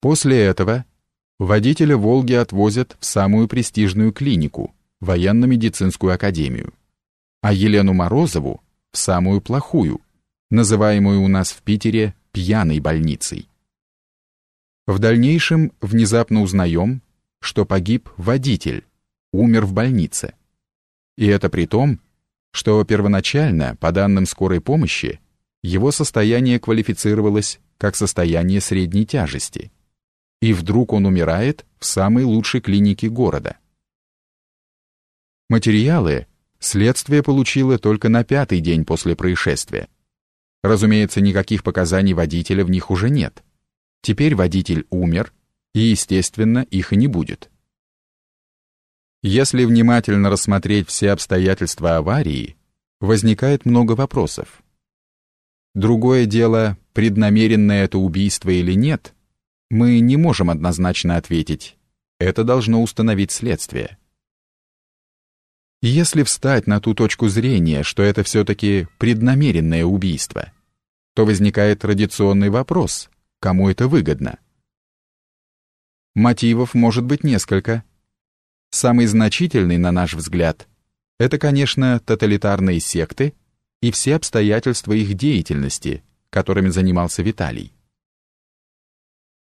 После этого водителя «Волги» отвозят в самую престижную клинику, военно-медицинскую академию, а Елену Морозову в самую плохую, называемую у нас в Питере пьяной больницей. В дальнейшем внезапно узнаем, что погиб водитель, умер в больнице. И это при том, что первоначально, по данным скорой помощи, его состояние квалифицировалось как состояние средней тяжести. И вдруг он умирает в самой лучшей клинике города. Материалы следствие получило только на пятый день после происшествия. Разумеется, никаких показаний водителя в них уже нет. Теперь водитель умер, и, естественно, их и не будет. Если внимательно рассмотреть все обстоятельства аварии, возникает много вопросов. Другое дело, преднамеренное это убийство или нет, мы не можем однозначно ответить. Это должно установить следствие. Если встать на ту точку зрения, что это все-таки преднамеренное убийство, то возникает традиционный вопрос, кому это выгодно. Мотивов может быть несколько. Самый значительный, на наш взгляд, это, конечно, тоталитарные секты и все обстоятельства их деятельности, которыми занимался Виталий.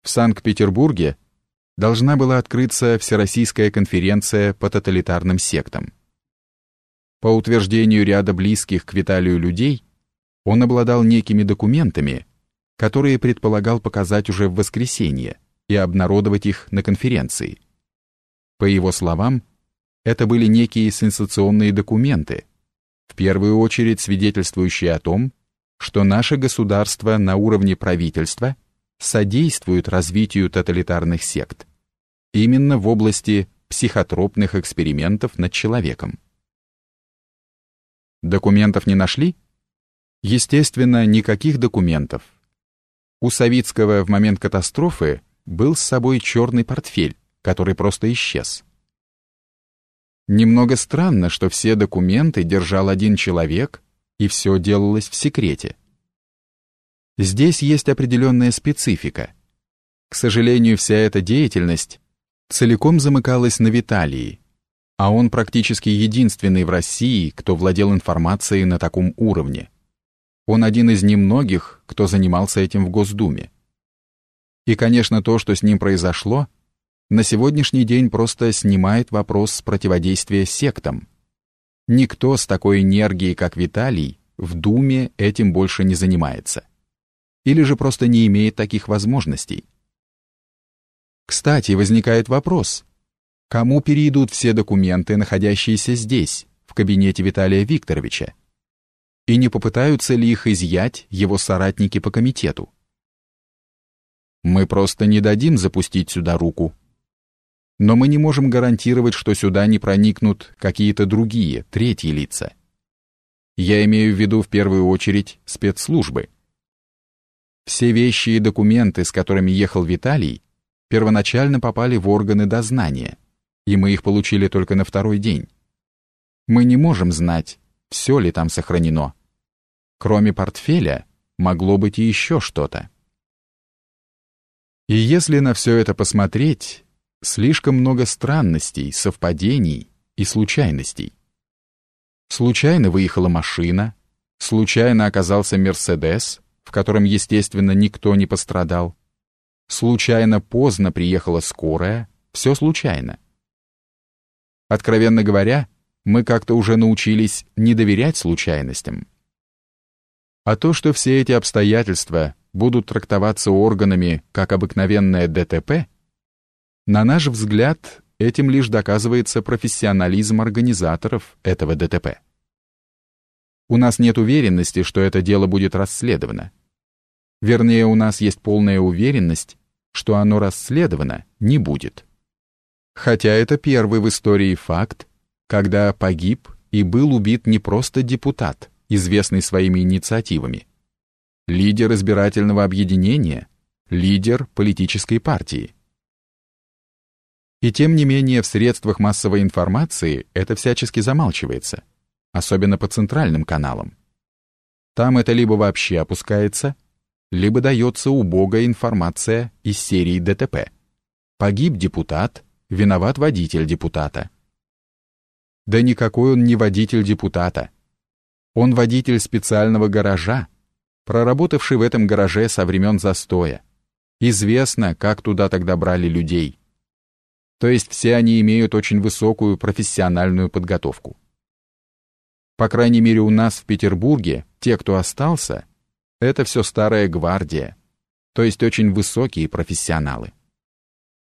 В Санкт-Петербурге должна была открыться Всероссийская конференция по тоталитарным сектам. По утверждению ряда близких к Виталию людей, он обладал некими документами, которые предполагал показать уже в воскресенье и обнародовать их на конференции. По его словам, это были некие сенсационные документы, в первую очередь свидетельствующие о том, что наше государство на уровне правительства содействует развитию тоталитарных сект именно в области психотропных экспериментов над человеком. Документов не нашли? Естественно, никаких документов. У Савицкого в момент катастрофы был с собой черный портфель, который просто исчез. Немного странно, что все документы держал один человек, и все делалось в секрете. Здесь есть определенная специфика. К сожалению, вся эта деятельность целиком замыкалась на Виталии, а он практически единственный в России, кто владел информацией на таком уровне. Он один из немногих, кто занимался этим в Госдуме. И, конечно, то, что с ним произошло, на сегодняшний день просто снимает вопрос с противодействия сектам. Никто с такой энергией, как Виталий, в Думе этим больше не занимается. Или же просто не имеет таких возможностей. Кстати, возникает вопрос, кому перейдут все документы, находящиеся здесь, в кабинете Виталия Викторовича? И не попытаются ли их изъять его соратники по комитету? Мы просто не дадим запустить сюда руку, но мы не можем гарантировать, что сюда не проникнут какие-то другие, третьи лица. Я имею в виду в первую очередь спецслужбы. Все вещи и документы, с которыми ехал Виталий, первоначально попали в органы дознания, и мы их получили только на второй день. Мы не можем знать, все ли там сохранено. Кроме портфеля, могло быть и еще что-то. И если на все это посмотреть, слишком много странностей, совпадений и случайностей. Случайно выехала машина, случайно оказался Мерседес, в котором, естественно, никто не пострадал. Случайно поздно приехала скорая, все случайно. Откровенно говоря, мы как-то уже научились не доверять случайностям. А то, что все эти обстоятельства будут трактоваться органами как обыкновенное ДТП – на наш взгляд, этим лишь доказывается профессионализм организаторов этого ДТП. У нас нет уверенности, что это дело будет расследовано. Вернее, у нас есть полная уверенность, что оно расследовано не будет. Хотя это первый в истории факт, когда погиб и был убит не просто депутат, известный своими инициативами, лидер избирательного объединения, лидер политической партии. И тем не менее в средствах массовой информации это всячески замалчивается, особенно по центральным каналам. Там это либо вообще опускается, либо дается убогая информация из серии ДТП. Погиб депутат, виноват водитель депутата. Да никакой он не водитель депутата. Он водитель специального гаража, проработавший в этом гараже со времен застоя. Известно, как туда тогда брали людей. То есть все они имеют очень высокую профессиональную подготовку. По крайней мере у нас в Петербурге, те, кто остался, это все старая гвардия, то есть очень высокие профессионалы.